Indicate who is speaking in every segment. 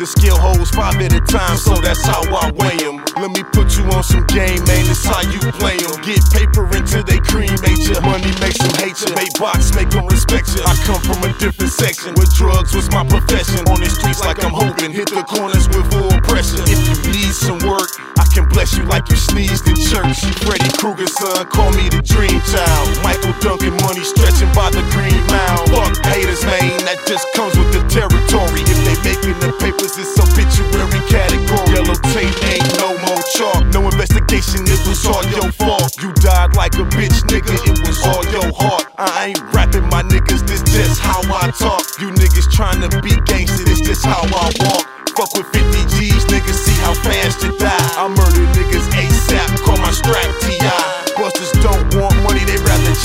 Speaker 1: The skill holds five at a time, so that's how I weigh 'em. Let me put you on some game, man, that's how you play 'em. Get paper until they cremate ya. Money makes them hate ya. Make box, make them respect ya. I come from a different section where drugs was my profession. On the streets like I'm hoping, hit the corners with full pressure. If you need some work, can bless you like you sneezed in church. Freddy Krueger, son, call me the dream child. Michael Duncan, money stretching by the green mile. Fuck haters, man, that just comes with the territory. If they making the papers, it's obituary category. Yellow tape ain't no more chalk. No investigation, it was all your fault. You died like a bitch, nigga, it was all your heart. I ain't rapping my niggas, this just how I talk. You niggas trying to be gangster, this just how I walk. Fuck with 50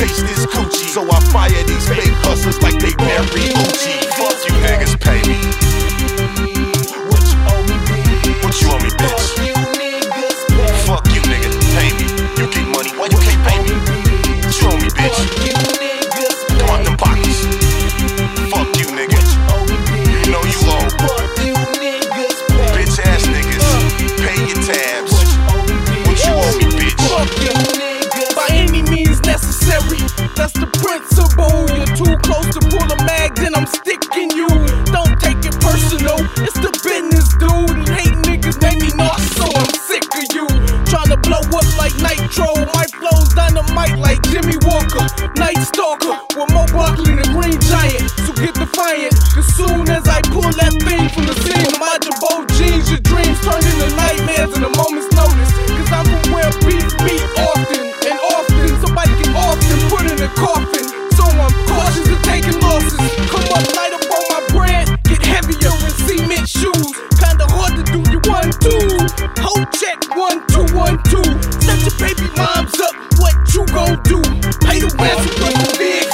Speaker 1: chase this coochie. So I fire these fake hustlers like they Barry
Speaker 2: Stalker with Mo Buckley, the Green Giant. So get defiant. Cause soon as I pull that thing from the scene, my Girbaud jeans, your dreams turn into nightmares in a moment's notice. Cause I'm from where beef beat often and often. Somebody can often put in a coffin. So I'm cautious of taking losses. Come up light up on my brand, get heavier in cement shoes. Kinda hard to do you one two. Hold check one two one two. Set your baby moms up. What do? Pay the ransom for the big